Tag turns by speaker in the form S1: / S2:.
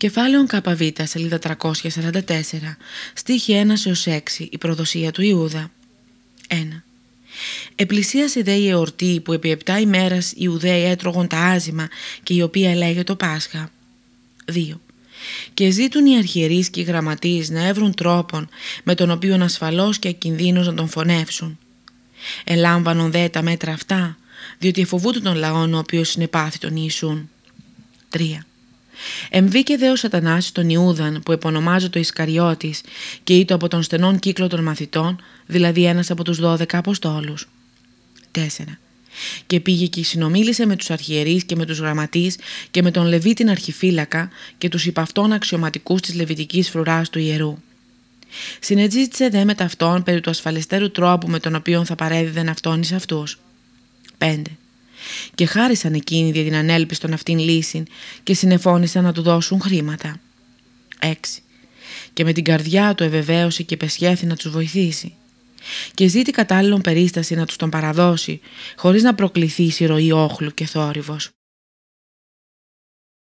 S1: Κεφάλαιο ΚΒ, σελίδα 344, στίχη 1 έως 6, η προδοσία του Ιούδα. 1. Επλησίασε δε η εορτή που επί επτά ημέρας οι Ιουδαίοι έτρωγον τα άζημα και η οποία λέγεται το Πάσχα. 2. Και ζήτουν οι αρχιερείς και οι γραμματείς να έβρουν τρόπον με τον οποίο ασφαλώς και ακινδύνως να τον φωνεύσουν. Ελάμβανον δε τα μέτρα αυτά, διότι εφοβούνται τον λαόν ο οποίος συνεπάθη τον Ιησούν. 3. Εμβήκε δε ο σατανάς τον Ιούδαν που επωνομάζεται ο Ισκαριώτης και ήτο από τον στενόν κύκλο των μαθητών, δηλαδή ένας από τους δώδεκα Αποστόλους. 4. Και πήγε και συνομίλησε με τους αρχιερείς και με τους γραμματείς και με τον Λεβίτην αρχιφύλακα και τους υπαυτών αξιωματικούς της λεβιτικής φρουράς του ιερού. Συνετζήτησε δε με ταυτόν περί του ασφαλιστέρου τρόπου με τον οποίο θα παρέδιδεν αυτόν εις αυτούς. 5 και χάρισαν εκείνοι για την ανέλπιστον αυτήν λύση και συνεφώνησαν να του δώσουν χρήματα. 6. Και με την καρδιά του ευεβαίωσε και πεσχέθη να τους βοηθήσει. Και ζήτη κατάλληλον περίσταση να τους τον παραδώσει, χωρίς να προκληθεί η ροή όχλου και θόρυβος.